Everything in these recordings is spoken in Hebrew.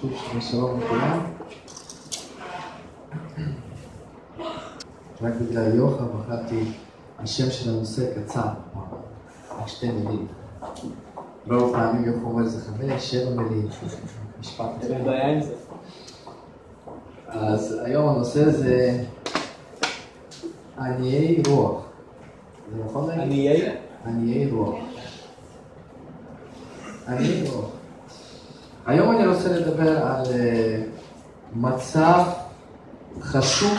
שוב שלום לכולם. רק בגלל יוחא בחרתי השם של הנושא קצר, רק שתי מילים. רוב פעמים יוחא אומר זה חמש, שבע מילים, משפט. אין בעיה עם זה. אז היום הנושא זה עניי רוח. זה נכון? עניי? עניי רוח. עניי רוח. היום אני רוצה לדבר על אה, מצב חשוב,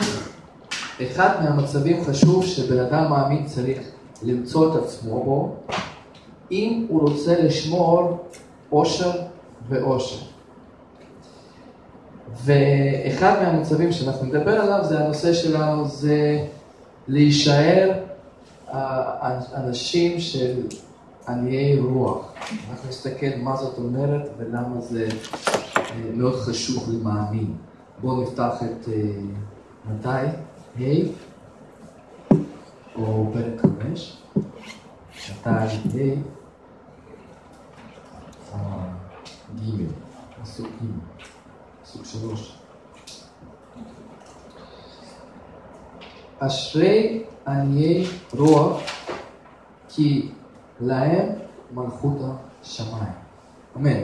אחד מהמצבים חשוב שבן אדם מאמין צריך למצוא את עצמו בו, אם הוא רוצה לשמור עושר ואושר. ואחד מהמצבים שאנחנו נדבר עליו זה הנושא שלנו זה להישאר אה, אנשים של עניי רוח. אנחנו נסתכל מה זאת אומרת ולמה זה אה, מאוד חשוב למאמין. בואו נפתח את אה, מתי? ה' או פרק חמש. מתי ה' ג', פסוק ג', פסוק שלוש. אשרי עניי רוח כי להם מלכות השמיים. אמן.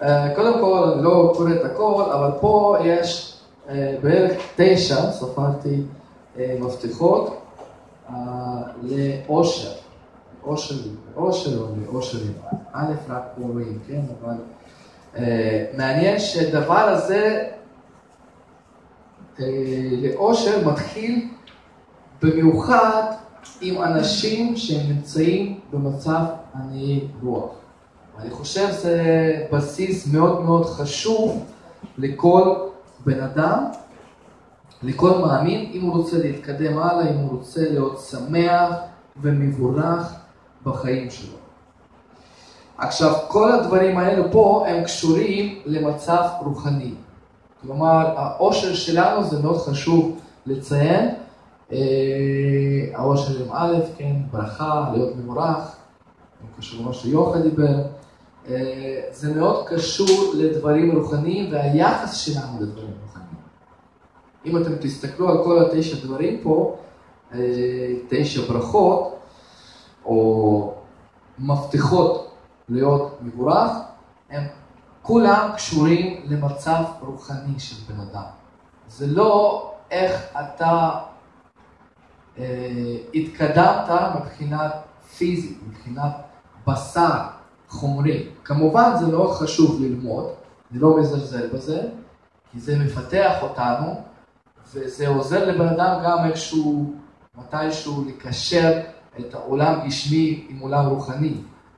Uh, קודם כל, לא קורא את הכל, אבל פה יש uh, בערך תשע, ספרתי, uh, מפתחות לאושר. אושרים, אושר או לאושרים. א', רק פה רואים, כן? אבל מעניין שהדבר הזה לאושר מתחיל במיוחד עם אנשים שהם נמצאים במצב עניי רוח. אני חושב שזה בסיס מאוד מאוד חשוב לכל בן אדם, לכל מאמין, אם הוא רוצה להתקדם הלאה, אם הוא רוצה להיות שמח ומבורך בחיים שלו. עכשיו, כל הדברים האלו פה הם קשורים למצב רוחני. כלומר, העושר שלנו זה מאוד חשוב לציין, העושר עם א', כן, ברכה, להיות מבורך, קשור למה שיוחד דיבר. זה מאוד קשור לדברים רוחניים והיחס שלנו לדברים רוחניים. אם אתם תסתכלו על כל התשע דברים פה, תשע ברכות, או מפתחות להיות מבורך, הם כולם קשורים למצב רוחני של בן אדם. זה לא איך אתה התקדמת מבחינת פיזית, מבחינת בשר, חומרי. כמובן זה מאוד חשוב ללמוד, אני לא מזלזל בזה, כי זה מפתח אותנו, וזה עוזר לבן אדם גם איכשהו, מתישהו לקשר את העולם גשמי עם עולם רוחני.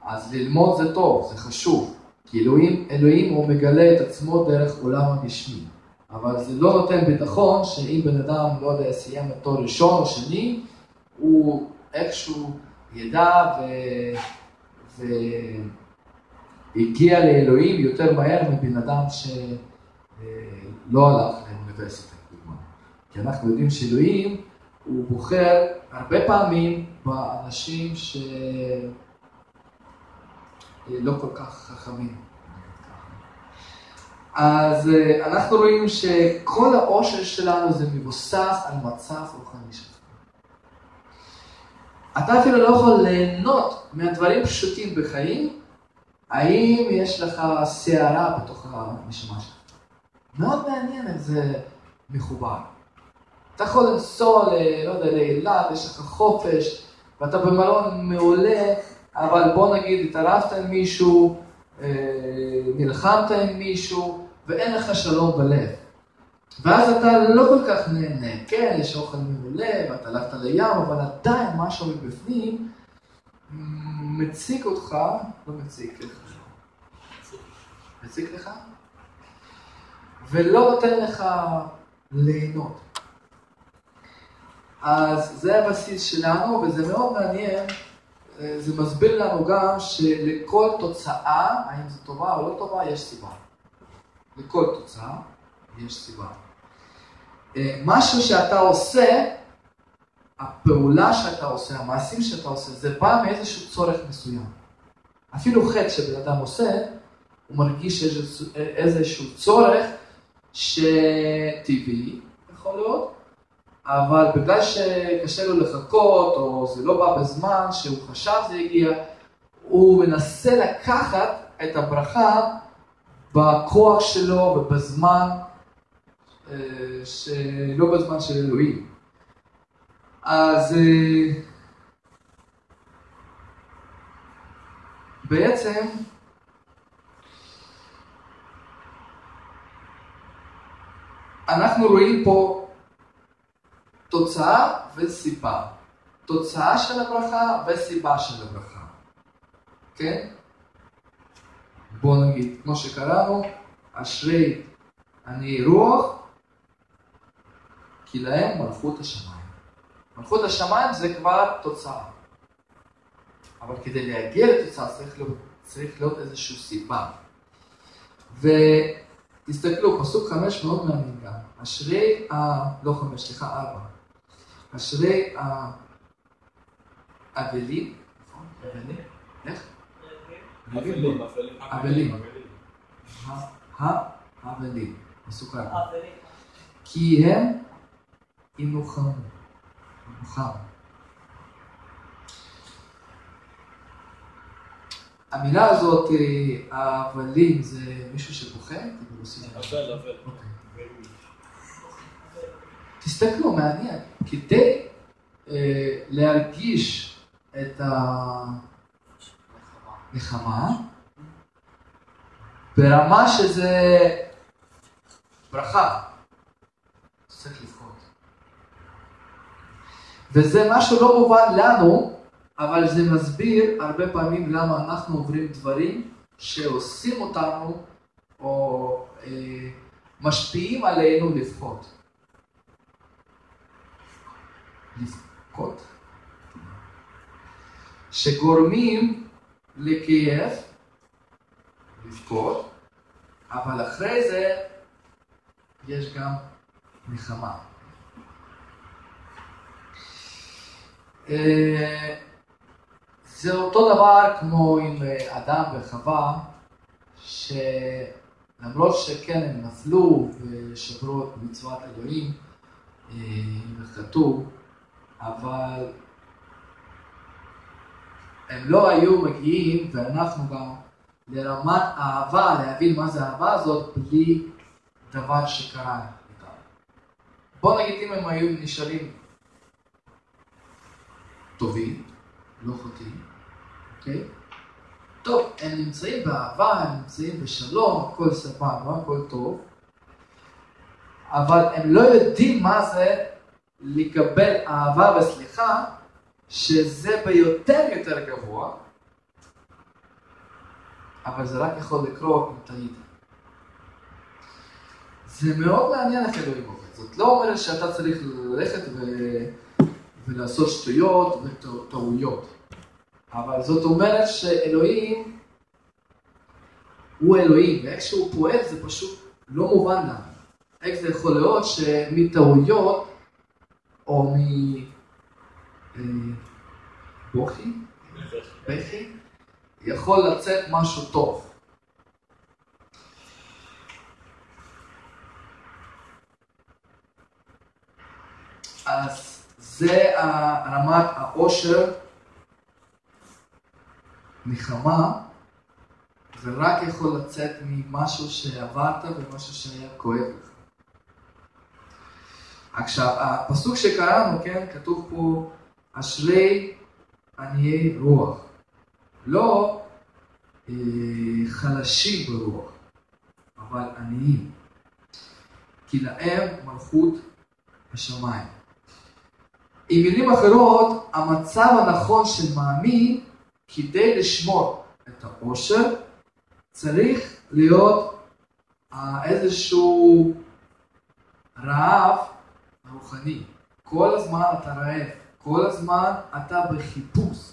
אז ללמוד זה טוב, זה חשוב, כי אלוהים, אלוהים הוא מגלה את עצמו דרך עולם הגשמי. אבל זה לא נותן ביטחון שאם בן אדם, לא יודע, סיים את תואר ראשון או שני, הוא איכשהו ידע ו... והגיע לאלוהים יותר מהר מבן אדם שלא הלך לאוניברסיטה, כי אנחנו יודעים שאלוהים הוא בוחר הרבה פעמים באנשים שלא כל כך חכמים. אז אנחנו רואים שכל העושר שלנו זה מבוסס על מצב רוחני שלך. אתה אפילו לא יכול ליהנות מהדברים פשוטים בחיים, האם יש לך סערה בתוך הנשמה שלך. מאוד מעניין איך זה מחובר. אתה יכול לנסוע, ל, לא יודע, לאילת, יש לך חופש, ואתה במלון מעולה, אבל בוא נגיד, התערבת עם מישהו, נלחמת עם מישהו, ואין לך שלום בלב. ואז אתה לא כל כך נהנה, כן, יש אוכל מעולה, ואתה הלכת לים, אבל עדיין משהו מבפנים מציק אותך, לא מציק לך, מציק לך, ולא נותן לך ליהנות. אז זה הבסיס שלנו, וזה מאוד מעניין, זה מסביר לנו גם שלכל תוצאה, האם זו טובה או לא טובה, יש סיבה. לכל תוצאה יש סיבה. משהו שאתה עושה, הפעולה שאתה עושה, המעשים שאתה עושה, זה בא מאיזשהו צורך מסוים. אפילו חטא שבן אדם עושה, הוא מרגיש איזשהו צורך שטבעי, יכול להיות, אבל בגלל שקשה לו לחכות, או זה לא בא בזמן שהוא חשב זה יגיע, הוא מנסה לקחת את הברכה בכוח שלו ובזמן אה, שלא בזמן של אלוהים. אז אה, בעצם אנחנו רואים פה תוצאה וסיבה. תוצאה של הברכה וסיבה של הברכה. כן? בואו נגיד, כמו שקראנו, אשרי עניי רוח, כי להם מלכות השמיים. מלכות השמיים זה כבר תוצאה. אבל כדי להגיע לתוצאה צריך להיות, צריך להיות איזושהי סיבה. ותסתכלו, פסוק חמש מאוד מעניין גם. אשרי ה... לא חמש, סליחה, ארבע. אשרי האבלים, נכון? אבלים? איך? אבלים. אבלים. האבלים. פסוק ארבע. כי הם ינוחמו. ינוחם. המילה הזאת, האבלים, זה מישהו שבוכה? אבל, אבל. תסתכלו, מעניין. כדי אה, להרגיש את הנחמה, ברמה שזה ברכה, צריך לבכות. וזה משהו לא מובן לנו, אבל זה מסביר הרבה פעמים למה אנחנו עוברים דברים שעושים אותנו או אה, משפיעים עלינו לבכות. לבכות. שגורמים לכאב, לבכות, אבל אחרי זה יש גם נחמה. אה, זה אותו דבר כמו עם אה, אדם וחווה, שלמרות שכן הם נפלו ושברו את מצוות אלוהים, וחטאו, אבל הם לא היו מגיעים, ואנחנו גם, לרמת אהבה, להבין מה זה האהבה הזאת, בלי דבר שקרה איתם. בוא נגיד אם הם היו נשארים טובים, לא חוטאים, אוקיי? טוב, הם נמצאים באהבה, הם נמצאים בשלום, הכל סבבה, הכל טוב, אבל הם לא יודעים מה זה לקבל אהבה וסליחה, שזה ביותר יותר גבוה, אבל זה רק יכול לקרות אם טעית. זה מאוד מעניין איך אלוהים עובד. זאת לא אומרת שאתה צריך ללכת ו... ולעשות שטויות וטעויות. אבל זאת אומרת שאלוהים הוא אלוהים, ואיך שהוא פועל זה פשוט לא מובן לנו. איך זה יכול להיות שמטעויות או מבוכי, בכי, יכול לצאת משהו טוב. אז זה רמת העושר, נחמה, זה רק יכול לצאת ממשהו שעברת ומשהו שהיה כואב לך. עכשיו, הפסוק שקראנו, כן, כתוב פה, אשרי עניי רוח. לא אה, חלשים ברוח, אבל עניים. כי להם מלכות השמיים. עם מילים אחרות, המצב הנכון של מאמין, כדי לשמור את העושר, צריך להיות אה, איזשהו רעב רוחני. כל הזמן אתה רעב, כל הזמן אתה בחיפוש.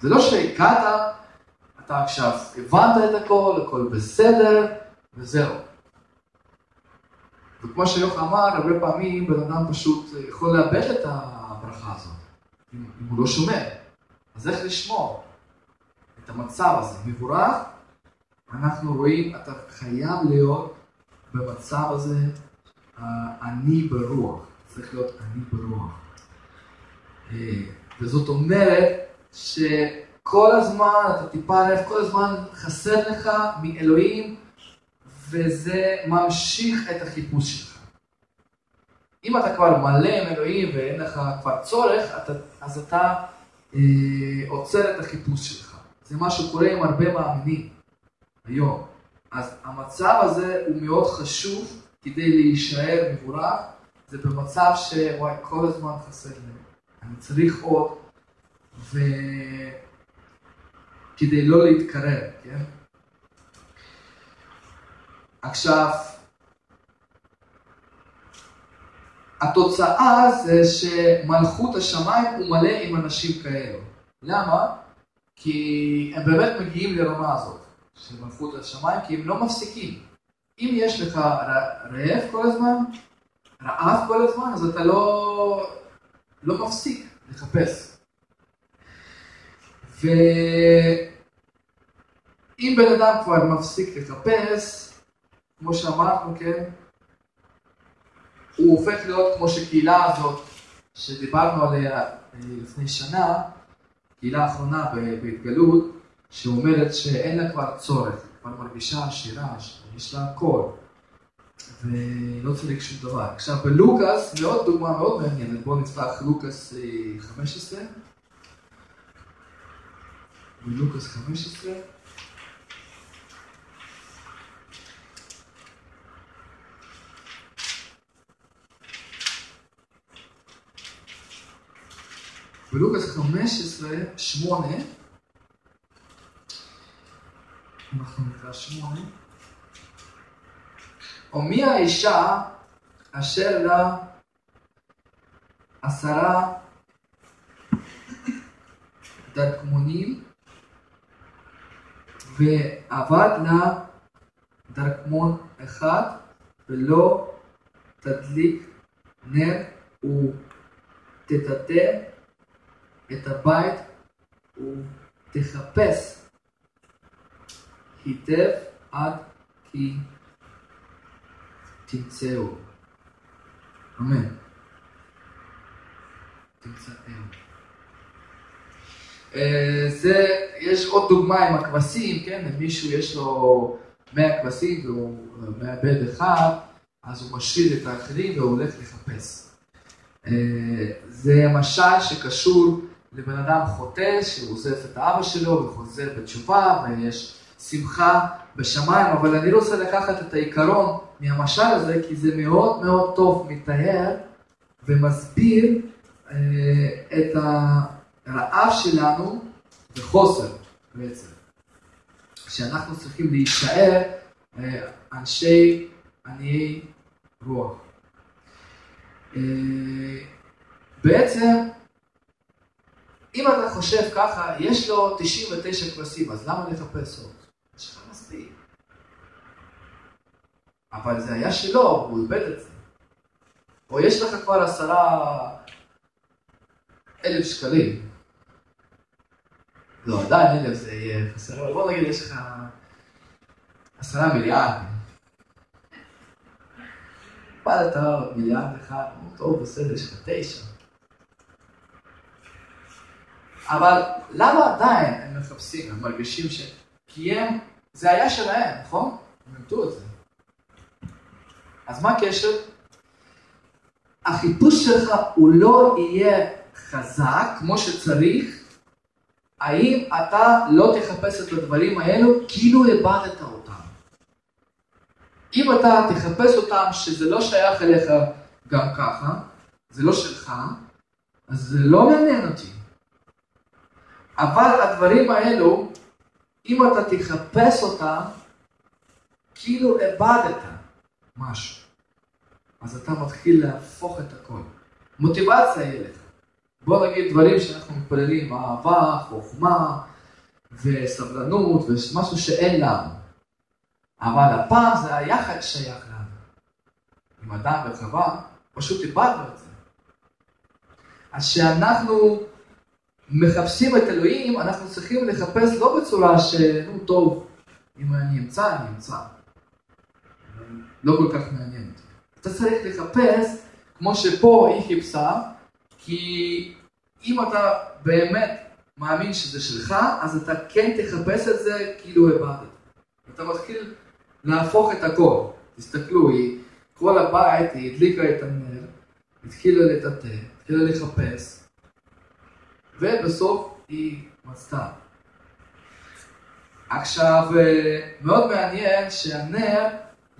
זה לא שהגעת, אתה עכשיו הבנת את הכל, הכל בסדר, וזהו. וכמו שיוח אמר, הרבה פעמים בן אדם פשוט יכול לאבד את הברכה הזאת, אם, אם הוא לא שומר. אז איך לשמור את המצב הזה, מבורך, אנחנו רואים, אתה חייב להיות במצב הזה אני ברוח, צריך להיות אני ברוח. אה, וזאת אומרת שכל הזמן אתה טיפה לב, כל הזמן חסר לך מאלוהים, וזה ממשיך את החיפוש שלך. אם אתה כבר מלא עם אלוהים ואין לך כבר צורך, אתה, אז אתה אה, עוצר את החיפוש שלך. זה מה שקורה עם הרבה מאמינים היום. אז המצב הזה הוא מאוד חשוב כדי להישאר מבורך, זה במצב שוואי, כל הזמן חסר לי. אני צריך עוד, וכדי לא להתקרב, כן? עכשיו, התוצאה זה שמלכות השמיים הוא מלא עם אנשים כאלו. למה? כי הם באמת מגיעים לרמה הזאת של מלכות השמיים, כי הם לא מפסיקים. אם יש לך רעב כל הזמן, רעב כל הזמן, אז אתה לא, לא מפסיק לחפש. ואם בן אדם כבר מפסיק לחפש, כמו שאמרנו, כן, הוא הופך להיות כמו שקהילה הזאת, שדיברנו עליה אה, לפני שנה, קהילה האחרונה בהתגלות, שאומרת שאין לה כבר צורך, כבר מרגישה עשירה, יש לה הכל, ולא צריך שום דבר. עכשיו בלוקאס, מאוד דוגמה מאוד מעניינת, בואו נפתח לוקאס 15. אה, בלוקאס 15. בלוקאס 15, 8, אנחנו נקרא 8, או מי האישה אשר לה עשרה דרכמונים ועבד לה דרכמון אחד ולא תדליק נר ותטאטא את הבית ותחפש היטב עד כי תמצאו. אמן. תמצאו. אה, זה, יש עוד דוגמה עם הכבשים, כן, מישהו יש לו 100 כבשים והוא מאבד אחד, אז הוא משאיר את האחרים והוא הולך לחפש. אה, זה משל שקשור לבן אדם חוטא שהוא עוזב את האבא שלו וחוזר בתשובה ויש שמחה בשמיים, אבל אני רוצה לקחת את העיקרון מהמשל הזה, כי זה מאוד מאוד טוב מתאר ומסביר אה, את הרעב שלנו וחוסר בעצם. שאנחנו צריכים להישאר אה, אנשי עניי רוח. אה, בעצם אם אתה חושב ככה, יש לו 99 כבשים, אז למה לחפש עוד? יש לך מספיק. אבל זה היה שלו, הוא איבד את זה. או יש לך כבר עשרה אלף שקלים. לא, עדיין אלף זה יהיה חסר, אבל בוא נגיד יש לך עשרה מיליארד. איבדת מיליארד אחד, טוב, בסדר, יש לך תשע. אבל למה עדיין הם מחפשים, הם מרגישים ש... כי הם, זה היה שלהם, נכון? הם איבדו את זה. אז מה הקשר? החיפוש שלך הוא לא יהיה חזק כמו שצריך, האם אתה לא תחפש את הדברים האלו כאילו איבדת אותם. אם אתה תחפש אותם שזה לא שייך אליך גם ככה, זה לא שלך, אז זה לא מעניין אותי. אבל הדברים האלו, אם אתה תחפש אותם, כאילו איבדת משהו. אז אתה מתחיל להפוך את הכל. מוטיבציה יהיה לך. בוא נגיד דברים שאנחנו מתפללים, אהבה, חוכמה וסבלנות ומשהו שאין לנו. אבל הפעם זה היחד שייך לנו. עם אדם וחווה, פשוט איבדנו את זה. אז שאנחנו מחפשים את אלוהים, אנחנו צריכים לחפש לא בצורה שנו טוב, אם אני אמצא, אני אמצא. לא כל כך מעניין אותי. אתה צריך לחפש, כמו שפה היא חיפשה, כי אם אתה באמת מאמין שזה שלך, אז אתה כן תחפש את זה כאילו הבדת. אתה מתחיל להפוך את הכל. תסתכלו, היא, כל הבית, היא הדליקה את הנר, התחילה לטאטא, התחילה לחפש, ובסוף היא מצתה. עכשיו, אה, מאוד מעניין שהנר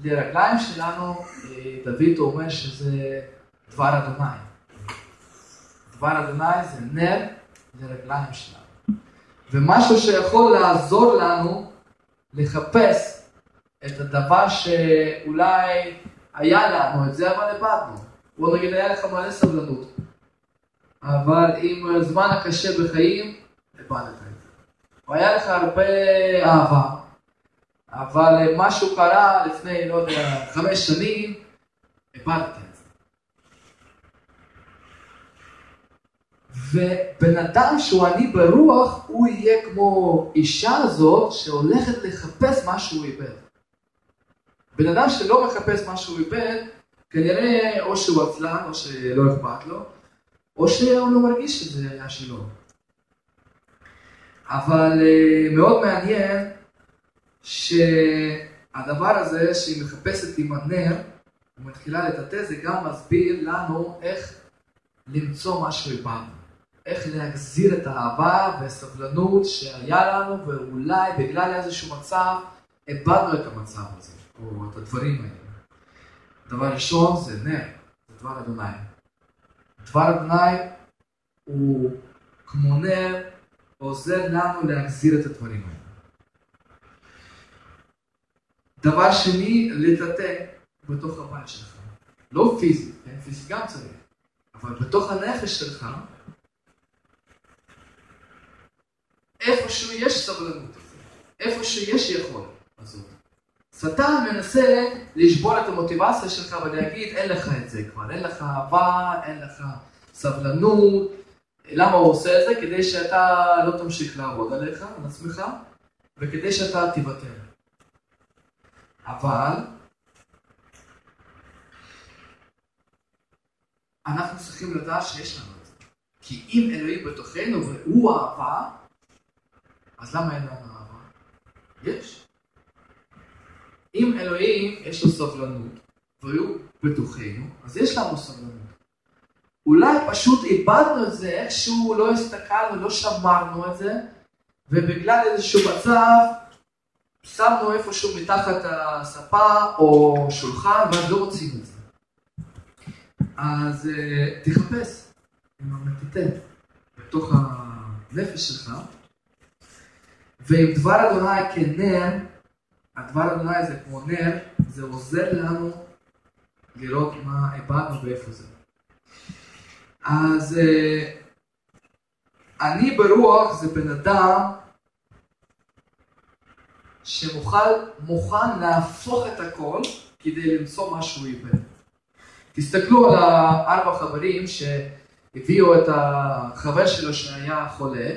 לרגליים שלנו, אה, דוד אומר שזה דבר אדוני. דבר אדוני זה נר לרגליים שלנו. ומשהו שיכול לעזור לנו לחפש את הדבר שאולי היה לנו את זה, אבל איבדנו. בוא נגיד, היה לך מלא סבלנות. אבל עם הזמן הקשה בחיים, איבדת את זה. והיה לך הרבה אהבה, אבל משהו קרה לפני, לא יודע, חמש שנים, איבדת את זה. ובן אדם שהוא עני ברוח, הוא יהיה כמו אישה הזאת שהולכת לחפש מה שהוא איבד. בן אדם שלא מחפש מה שהוא איבד, כנראה או שהוא עצלן או שלא אכפת לו, או שהוא לא מרגיש שזה היה שלו. אבל אה, מאוד מעניין שהדבר הזה שהיא מחפשת עם הנר, ומתחילה לטאטא, זה גם מסביר לנו איך למצוא מה שאיבדנו. איך להחזיר את האהבה והסבלנות שהיה לנו, ואולי בגלל איזשהו מצב איבדנו את המצב הזה, או את הדברים האלה. דבר ראשון זה נר, זה דבר אדוני. דבר אדוני הוא כמו נר, עוזר לנו להחזיר את הדברים האלה. דבר שני, לטאטא בתוך הבית שלך. לא פיזית, כן? פיזית גם צריך, אבל בתוך הנפש שלך, איפשהו יש סבלנות, איפשהו יש יכולת הזאת. שטן מנסה לשבור את המוטיבציה שלך ולהגיד אין לך את זה כבר, אין לך אהבה, אין לך סבלנות. למה הוא עושה את זה? כדי שאתה לא תמשיך לעבוד עליך, על עצמך, וכדי שאתה תוותר. אבל אנחנו צריכים לדעת שיש לנו את זה. כי אם אלוהים בתוכנו והוא אהבה, אז למה אין לנו אהבה? יש. אם אלוהים יש לו סבלנות, והוא בתוכנו, אז יש לנו סבלנות. אולי פשוט איבדנו את זה, איכשהו לא הסתכלנו, לא שמרנו את זה, ובגלל איזשהו מצב שמנו איפשהו מתחת הספה או שולחן, ואז לא רוצים את זה. אז uh, תחפש עם המטיטט בתוך הנפש שלך, ועם דבר אדוני כנר, הדבר אדוני זה כמו נר, זה עוזר לנו לראות מה איבדנו ואיפה זה. אז אה, אני ברוח זה בן אדם שמוכן להפוך את הכל כדי למצוא משהו איבד. תסתכלו על הארבע חברים שהביאו את החבר שלו שהיה חולה,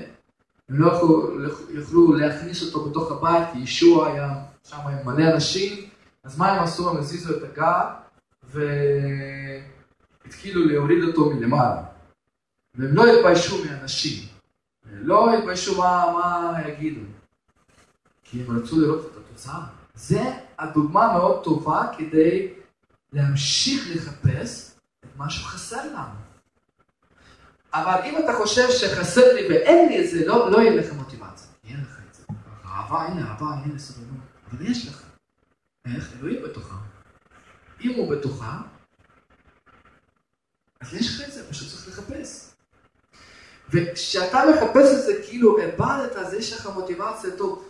הם לא יכלו, יכלו להכניס אותו בתוך הבית כי ישוע היה שם עם מלא אנשים, אז מה הם עשו? הם הזיזו את הגג והתחילו להוריד אותו מלמעלה. והם לא התביישו מאנשים, לא התביישו מה, מה יגידו, כי הם רצו לראות את התוצאה. זה הדוגמה מאוד טובה כדי להמשיך לחפש את מה שחסר לנו. אבל אם אתה חושב שחסר לי ואין לי את זה, לא, לא יהיה לך מוטיבציה. יהיה לך את זה. אהבה, הנה אהבה, הנה סבלנות. אבל יש לך. איך? אלוהים בתוכה. אם הוא בתוכה, אז יש לך את זה, פשוט צריך לחפש. וכשאתה מחפש את זה כאילו איבדת, אז יש לך מוטיבציה, טוב,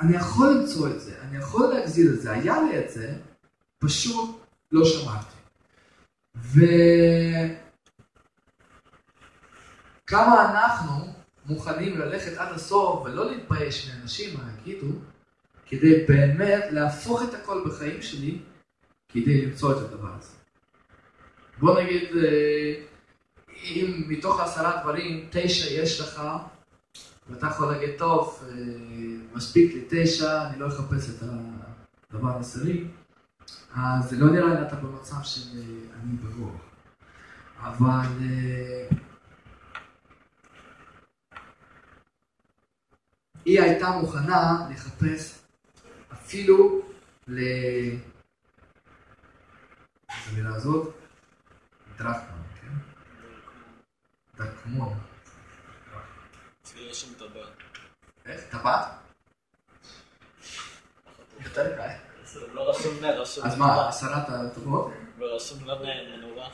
אני יכול למצוא את זה, אני יכול להחזיר את זה, היה לי את זה, פשוט לא שמעתי. וכמה אנחנו מוכנים ללכת עד הסוף ולא להתבייש מאנשים מה יגידו, כדי באמת להפוך את הכל בחיים שלי, כדי למצוא את הדבר הזה. בוא נגיד, אה, אם מתוך עשרה דברים, תשע יש לך, ואתה יכול להגיד, טוב, אה, מספיק לי תשע, אני לא אחפש את הדבר העשירי, אז לא נראה לי אתה במצב של אה, אני ברוח. אבל אה, היא הייתה מוכנה לחפש אפילו ל... איזה מילה הזאת? דרקמן, כן? דרקמון. אצלי רשום טבעת. איך? טבעת? יותר קל. לא רשום נר, רשום אז מה, עשרת הטובות? ורשום לא נר, מנורה.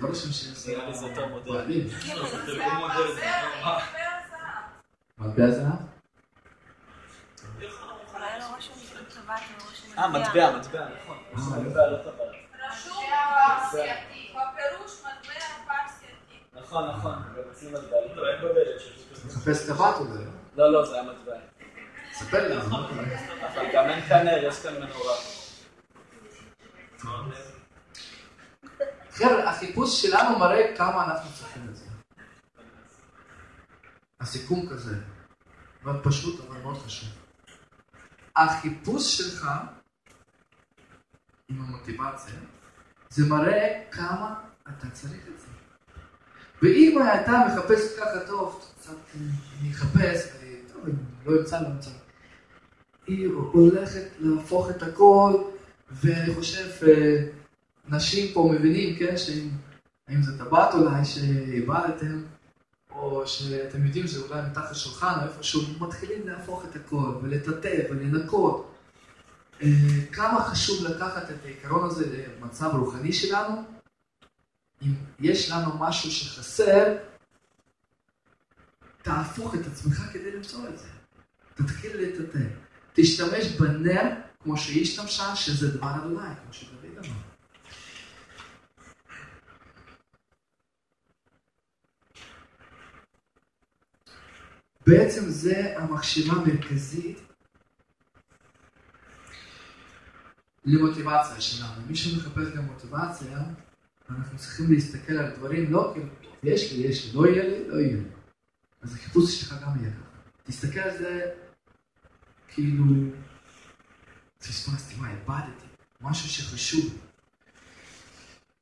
לא רושם שיש... נראה לי זה יותר מודרני. כן. מטבע זהב? לא רשום לא רשום אה, מטבע, מטבע, נכון. אה, מטבע לא טבעת. רשום פרסייתי, בפירוש מטבע פרסייתי. נכון, נכון. גם אצלי מטבע. לא, אין בדלת מחפש טבעת אולי. לא, לא, זה היה מטבע. ספר קורה? אבל גם אין כאן נר, יש כאן מנורה. חבר'ה, החיפוש שלנו מראה כמה אנחנו צריכים את זה. הסיכום כזה, מאוד פשוט אבל מאוד חשוב. החיפוש שלך עם המוטיבציה, זה מראה כמה אתה צריך את זה. ואם אתה מחפש ככה טוב, אני אחפש, טוב, אם לא ימצא, לא ימצא. היא הולכת להפוך את הכל, ואני חושב, אה, נשים פה מבינים, כן, שאם האם זה טבעת אולי שאיבדתם, או שאתם יודעים שזה אולי מתחת שולחן או איפשהו, מתחילים להפוך את הכל ולטאטא ולנקות. אה, כמה חשוב לקחת את העיקרון הזה למצב רוחני שלנו. אם יש לנו משהו שחסר, תהפוך את עצמך כדי למצוא את זה. תתחיל לטאטא. תשתמש בנר כמו שהיא השתמשה, שזה דבר אדוני, כמו שדוד אמר. בעצם זה המחשבה המרכזית למוטיבציה שלנו. מי שמחפש גם מוטיבציה, אנחנו צריכים להסתכל על דברים לא כאילו, יש לי, יש לי, לא יהיה לי, לא יהיה לי. אז החיפוש שלך גם יהיה ככה. תסתכל על זה כאילו, פספסתי, מה, איבדתי, משהו שחשוב.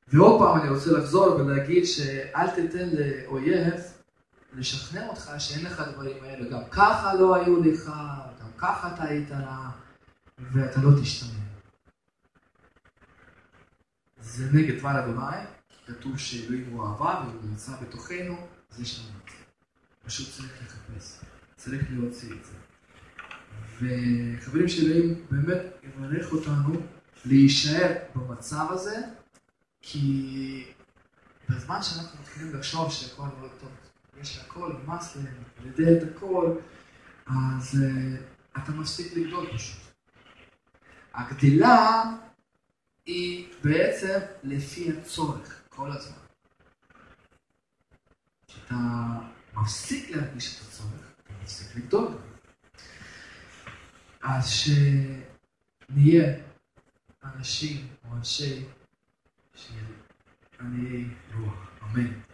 ועוד פעם אני רוצה לחזור ולהגיד שאל תיתן לאויב לשכנע אותך שאין לך דברים האלה. גם ככה לא היו לך, גם ככה אתה היית רע, ואתה לא תשתנה. זה נגד דבר אדוני, כתוב שאלוהים הוא אהבה והוא נמצא בתוכנו, אז יש לנו את זה. פשוט צריך לחפש, צריך להוציא את זה. וחברים שאלוהים באמת יברך אותנו להישאר במצב הזה, כי בזמן שאנחנו מתחילים לחשוב שהכל לא טוב, יש הכל, נמאס להם, לדע את הכל, אז uh, אתה מפסיק לגדול פשוט. הגדילה היא בעצם לפי הצורך, כל הזמן. כשאתה מפסיק להרגיש את הצורך, אתה מפסיק לגדול. אז שנהיה אנשים או אנשי של עניי רוח, אמן.